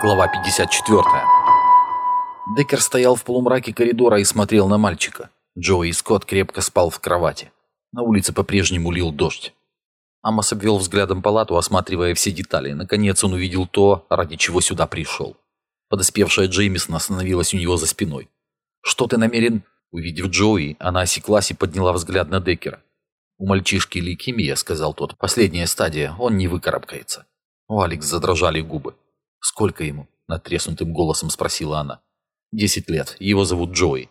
Глава 54. Деккер стоял в полумраке коридора и смотрел на мальчика. Джои Скотт крепко спал в кровати. На улице по-прежнему лил дождь. Амос обвел взглядом палату, осматривая все детали. Наконец он увидел то, ради чего сюда пришел. Подоспевшая Джеймисон остановилась у него за спиной. «Что ты намерен?» Увидев Джои, она осеклась и подняла взгляд на Деккера. «У мальчишки лейкемия», — сказал тот. «Последняя стадия, он не выкарабкается». У Алекс задрожали губы. «Сколько ему?» – надтреснутым голосом спросила она. «Десять лет. Его зовут Джои».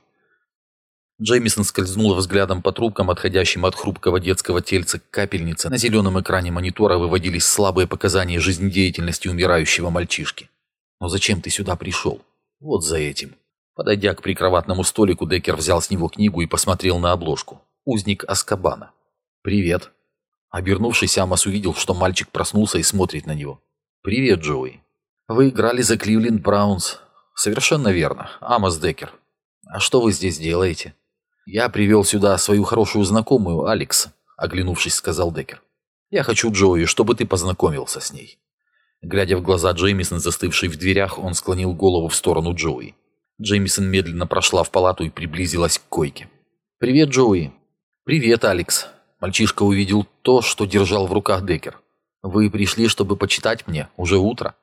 Джеймисон скользнула взглядом по трубкам, отходящим от хрупкого детского тельца к капельнице. На зеленом экране монитора выводились слабые показания жизнедеятельности умирающего мальчишки. «Но зачем ты сюда пришел?» «Вот за этим». Подойдя к прикроватному столику, Деккер взял с него книгу и посмотрел на обложку. «Узник Аскабана». «Привет». Обернувшись, Амос увидел, что мальчик проснулся и смотрит на него. «Привет, Джоуи». Вы играли за Кливленд Браунс. Совершенно верно. Амос Деккер. А что вы здесь делаете? Я привел сюда свою хорошую знакомую, Алекс, оглянувшись, сказал Деккер. Я хочу, Джои, чтобы ты познакомился с ней. Глядя в глаза Джеймисон, застывший в дверях, он склонил голову в сторону Джои. Джеймисон медленно прошла в палату и приблизилась к койке. «Привет, Джои». «Привет, Алекс». Мальчишка увидел то, что держал в руках Деккер. «Вы пришли, чтобы почитать мне? Уже утро?»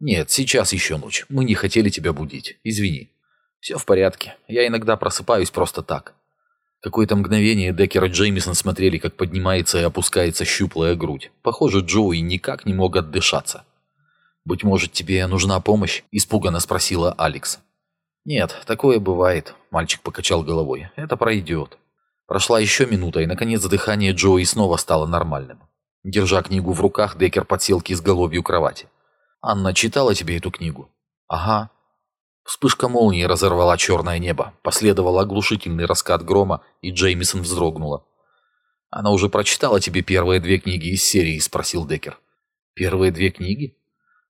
«Нет, сейчас еще ночь. Мы не хотели тебя будить. Извини». «Все в порядке. Я иногда просыпаюсь просто так». Какое-то мгновение Деккер и Джеймисон смотрели, как поднимается и опускается щуплая грудь. Похоже, Джоуи никак не мог отдышаться. «Быть может, тебе нужна помощь?» – испуганно спросила Алекс. «Нет, такое бывает», – мальчик покачал головой. «Это пройдет». Прошла еще минута, и, наконец, дыхание Джоуи снова стало нормальным. Держа книгу в руках, Деккер подсел к изголовью кровати. Анна читала тебе эту книгу? Ага. Вспышка молнии разорвала черное небо. Последовал оглушительный раскат грома, и Джеймисон вздрогнула. «Она уже прочитала тебе первые две книги из серии?» – спросил Деккер. «Первые две книги?»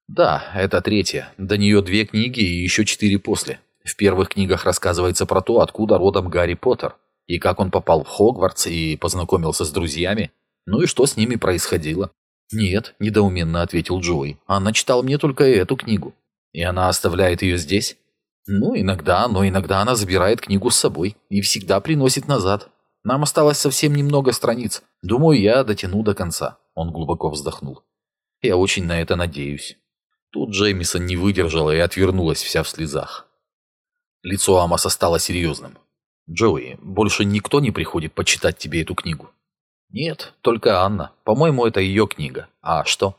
«Да, это третья. До нее две книги и еще четыре после. В первых книгах рассказывается про то, откуда родом Гарри Поттер, и как он попал в Хогвартс и познакомился с друзьями, ну и что с ними происходило. «Нет», – недоуменно ответил Джои. «Она читала мне только эту книгу. И она оставляет ее здесь?» «Ну, иногда, но иногда она забирает книгу с собой и всегда приносит назад. Нам осталось совсем немного страниц. Думаю, я дотяну до конца». Он глубоко вздохнул. «Я очень на это надеюсь». Тут Джеймисон не выдержала и отвернулась вся в слезах. Лицо Амоса стало серьезным. «Джоуи, больше никто не приходит почитать тебе эту книгу?» «Нет, только Анна. По-моему, это ее книга. А что?»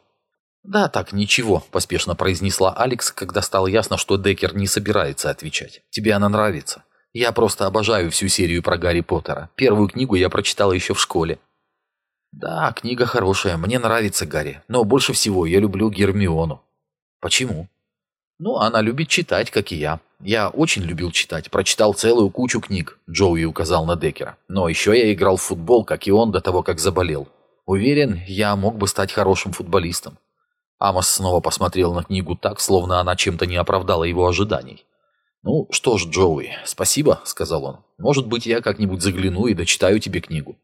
«Да, так, ничего», – поспешно произнесла Алекс, когда стало ясно, что Деккер не собирается отвечать. «Тебе она нравится. Я просто обожаю всю серию про Гарри Поттера. Первую книгу я прочитала еще в школе». «Да, книга хорошая, мне нравится Гарри, но больше всего я люблю Гермиону». «Почему?» «Ну, она любит читать, как и я. Я очень любил читать, прочитал целую кучу книг», — Джоуи указал на Деккера. «Но еще я играл в футбол, как и он, до того, как заболел. Уверен, я мог бы стать хорошим футболистом». Амос снова посмотрел на книгу так, словно она чем-то не оправдала его ожиданий. «Ну что ж, Джоуи, спасибо», — сказал он. «Может быть, я как-нибудь загляну и дочитаю тебе книгу».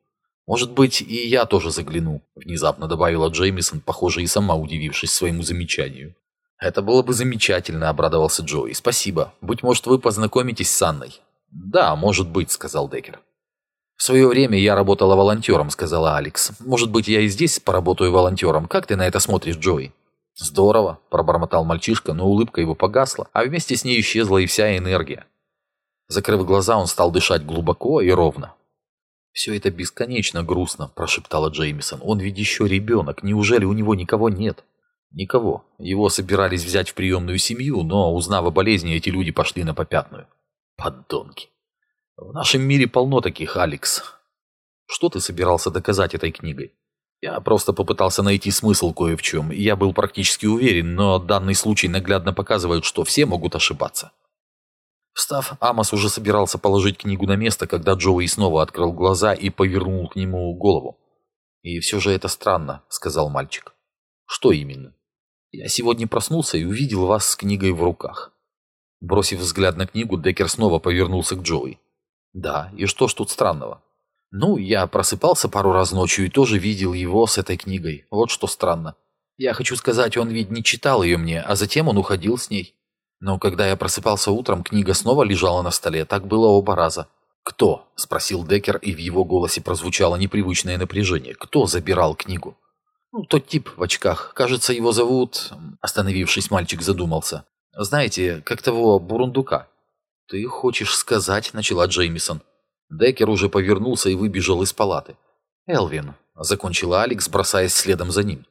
«Может быть, и я тоже загляну», — внезапно добавила Джеймисон, похоже, и сама удивившись своему замечанию. «Это было бы замечательно», — обрадовался Джои. «Спасибо. Быть может, вы познакомитесь с Анной?» «Да, может быть», — сказал Деккер. «В свое время я работала волонтером», — сказала Алекс. «Может быть, я и здесь поработаю волонтером. Как ты на это смотришь, Джои?» «Здорово», — пробормотал мальчишка, но улыбка его погасла, а вместе с ней исчезла и вся энергия. Закрыв глаза, он стал дышать глубоко и ровно. «Все это бесконечно грустно», – прошептала Джеймисон. «Он ведь еще ребенок. Неужели у него никого нет?» Никого. Его собирались взять в приемную семью, но, узнав о болезни, эти люди пошли на попятную. Поддонки. В нашем мире полно таких, Алекс. Что ты собирался доказать этой книгой? Я просто попытался найти смысл кое в чем, я был практически уверен, но данный случай наглядно показывает, что все могут ошибаться. Встав, Амос уже собирался положить книгу на место, когда Джоуи снова открыл глаза и повернул к нему голову. «И все же это странно», — сказал мальчик. «Что именно?» Я сегодня проснулся и увидел вас с книгой в руках. Бросив взгляд на книгу, Деккер снова повернулся к Джоуи. Да, и что ж тут странного? Ну, я просыпался пару раз ночью и тоже видел его с этой книгой. Вот что странно. Я хочу сказать, он ведь не читал ее мне, а затем он уходил с ней. Но когда я просыпался утром, книга снова лежала на столе. Так было оба раза. «Кто?» – спросил Деккер, и в его голосе прозвучало непривычное напряжение. «Кто забирал книгу?» «Ну, тот тип в очках. Кажется, его зовут...» Остановившись, мальчик задумался. «Знаете, как того бурундука?» «Ты хочешь сказать...» – начала Джеймисон. Деккер уже повернулся и выбежал из палаты. «Элвин», – закончила Алекс, бросаясь следом за ним.